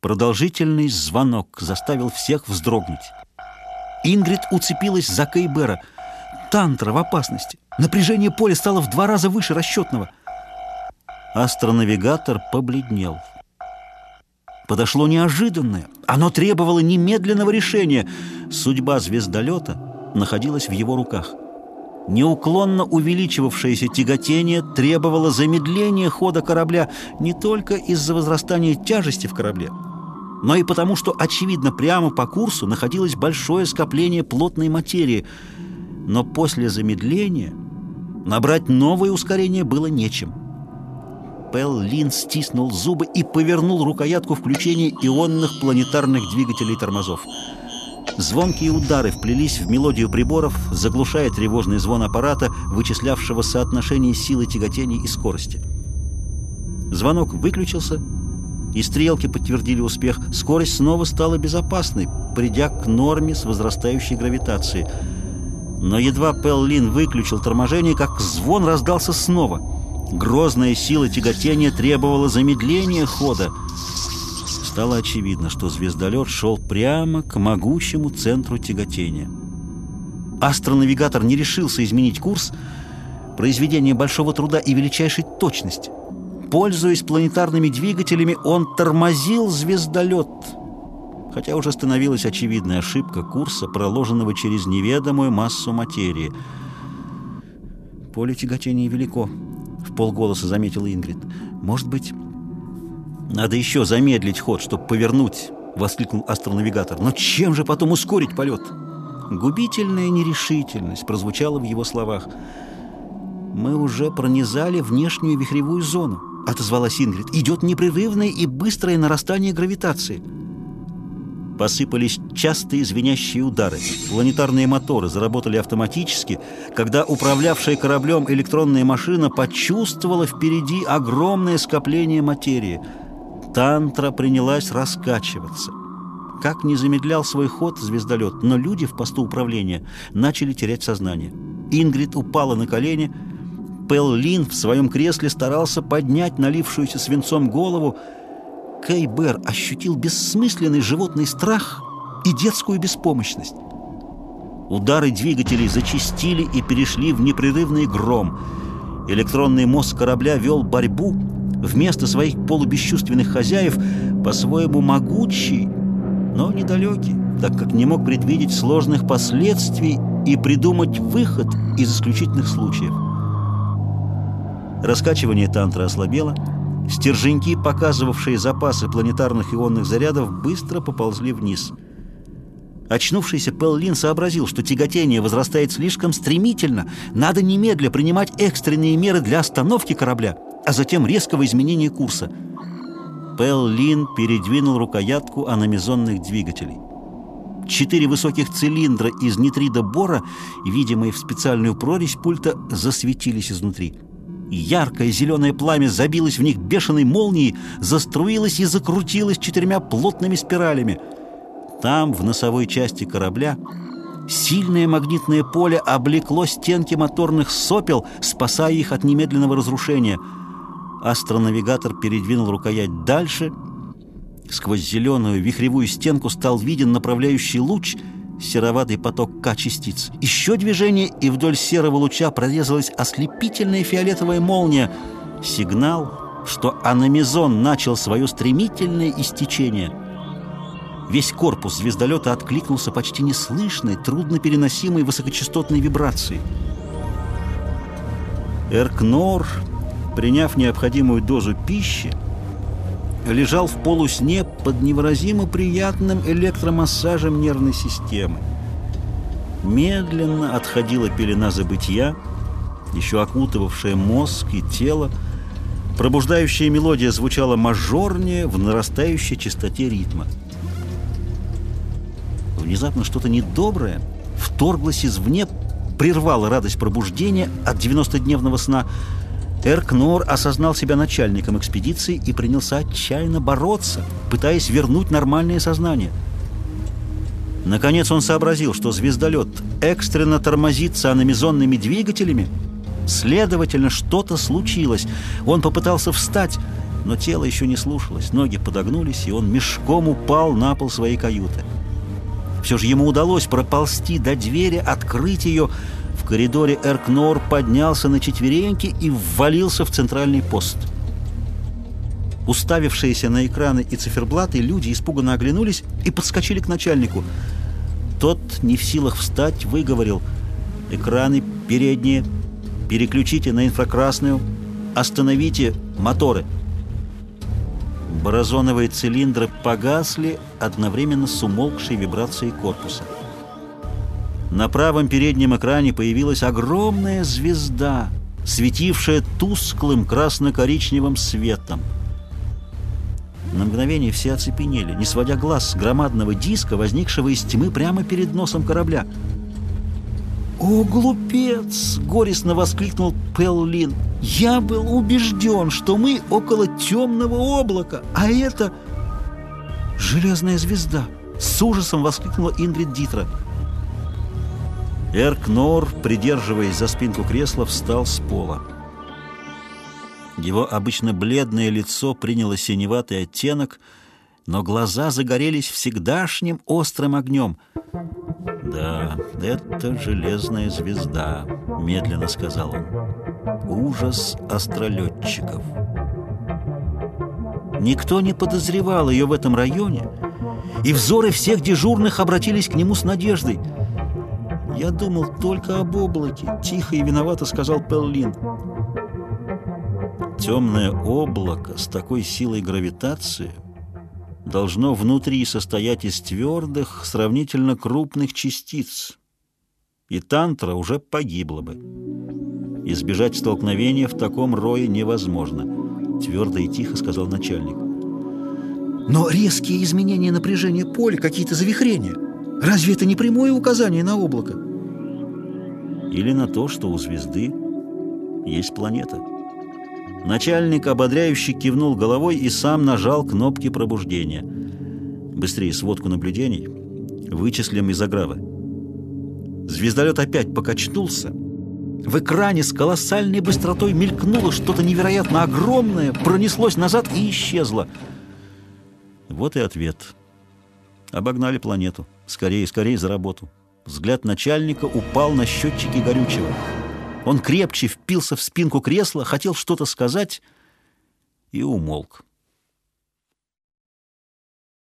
Продолжительный звонок заставил всех вздрогнуть. Ингрид уцепилась за Кейбера. Тантра в опасности. Напряжение поля стало в два раза выше расчетного. Астронавигатор побледнел. Подошло неожиданное. Оно требовало немедленного решения. Судьба звездолета находилась в его руках. Неуклонно увеличивавшееся тяготение требовало замедления хода корабля не только из-за возрастания тяжести в корабле, но и потому, что, очевидно, прямо по курсу находилось большое скопление плотной материи. Но после замедления набрать новое ускорение было нечем. Пел Лин стиснул зубы и повернул рукоятку включения ионных планетарных двигателей тормозов. Звонкие удары вплелись в мелодию приборов, заглушая тревожный звон аппарата, вычислявшего соотношение силы тяготения и скорости. Звонок выключился, и стрелки подтвердили успех. Скорость снова стала безопасной, придя к норме с возрастающей гравитацией. Но едва Пел Лин выключил торможение, как звон раздался снова — Грозная сила тяготения требовала замедления хода. Стало очевидно, что звездолет шел прямо к могучему центру тяготения. Астронавигатор не решился изменить курс, произведение большого труда и величайшей точности. Пользуясь планетарными двигателями, он тормозил звездолет, хотя уже становилась очевидная ошибка курса, проложенного через неведомую массу материи. Поле тяготения велико. — в полголоса заметила Ингрид. «Может быть, надо еще замедлить ход, чтобы повернуть?» — воскликнул астронавигатор. «Но чем же потом ускорить полет?» Губительная нерешительность прозвучала в его словах. «Мы уже пронизали внешнюю вихревую зону», — отозвалась Ингрид. «Идет непрерывное и быстрое нарастание гравитации». Посыпались частые звенящие удары. Планетарные моторы заработали автоматически, когда управлявшая кораблем электронная машина почувствовала впереди огромное скопление материи. Тантра принялась раскачиваться. Как не замедлял свой ход звездолет, но люди в посту управления начали терять сознание. Ингрид упала на колени. Пел Лин в своем кресле старался поднять налившуюся свинцом голову, Кей Бэр ощутил бессмысленный животный страх и детскую беспомощность. Удары двигателей зачистили и перешли в непрерывный гром. Электронный мозг корабля вел борьбу вместо своих полубесчувственных хозяев, по-своему могучий, но недалекий, так как не мог предвидеть сложных последствий и придумать выход из исключительных случаев. Раскачивание тантра ослабело, Стерженьки, показывавшие запасы планетарных ионных зарядов, быстро поползли вниз. Очнувшийся Пеллин сообразил, что тяготение возрастает слишком стремительно. Надо немедля принимать экстренные меры для остановки корабля, а затем резкого изменения курса. Пеллин передвинул рукоятку аномизонных двигателей. Четыре высоких цилиндра из нитрида бора, видимые в специальную прорезь пульта, засветились изнутри. Яркое зеленое пламя забилось в них бешеной молнией, заструилось и закрутилось четырьмя плотными спиралями. Там, в носовой части корабля, сильное магнитное поле облекло стенки моторных сопел, спасая их от немедленного разрушения. Астронавигатор передвинул рукоять дальше. Сквозь зеленую вихревую стенку стал виден направляющий луч — сероватый поток К-частиц. Еще движение, и вдоль серого луча прорезалась ослепительная фиолетовая молния. Сигнал, что аномизон начал свое стремительное истечение. Весь корпус звездолета откликнулся почти неслышной, труднопереносимой высокочастотной вибрацией. Эркнор, приняв необходимую дозу пищи, лежал в полусне под невыразимо приятным электромассажем нервной системы. Медленно отходила пелена забытия, еще окутывавшая мозг и тело. Пробуждающая мелодия звучала мажорнее в нарастающей частоте ритма. Внезапно что-то недоброе вторглось извне, прервало радость пробуждения от 90-дневного сна – Эркнор осознал себя начальником экспедиции и принялся отчаянно бороться, пытаясь вернуть нормальное сознание. Наконец он сообразил, что звездолет экстренно тормозится аномизонными двигателями. Следовательно, что-то случилось. Он попытался встать, Но тело еще не слушалось, ноги подогнулись, и он мешком упал на пол своей каюты. Все же ему удалось проползти до двери, открыть ее. Коридоре Эркнор поднялся на четвереньки и ввалился в центральный пост. Уставившиеся на экраны и циферблаты, люди испуганно оглянулись и подскочили к начальнику. Тот, не в силах встать, выговорил «Экраны передние, переключите на инфракрасную, остановите моторы». Борозоновые цилиндры погасли одновременно с умолкшей вибрацией корпуса. На правом переднем экране появилась огромная звезда, светившая тусклым красно-коричневым светом. На мгновение все оцепенели, не сводя глаз с громадного диска, возникшего из тьмы прямо перед носом корабля. «О, глупец!» — горестно воскликнул Пеллин. «Я был убежден, что мы около темного облака, а это...» «Железная звезда!» — с ужасом воскликнула Ингрид Дитра. Эрк Нор, придерживаясь за спинку кресла, встал с пола. Его обычно бледное лицо приняло синеватый оттенок, но глаза загорелись всегдашним острым огнем. «Да, это железная звезда», — медленно сказал он. «Ужас астролетчиков». Никто не подозревал ее в этом районе, и взоры всех дежурных обратились к нему с надеждой. «Я думал только об облаке», — тихо и виновато сказал Пеллин. Темное облако с такой силой гравитации должно внутри состоять из твердых, сравнительно крупных частиц, и тантра уже погибла бы. Избежать столкновения в таком рое невозможно, твердо и тихо сказал начальник. Но резкие изменения напряжения поля, какие-то завихрения, разве это не прямое указание на облако? Или на то, что у звезды есть планета? Начальник ободряюще кивнул головой и сам нажал кнопки пробуждения. Быстрее сводку наблюдений. Вычислим из агравы. Звездолет опять покачнулся. В экране с колоссальной быстротой мелькнуло что-то невероятно огромное, пронеслось назад и исчезло. Вот и ответ. Обогнали планету. Скорее, скорее за работу. Взгляд начальника упал на счетчики горючего. Он крепче впился в спинку кресла, хотел что-то сказать и умолк.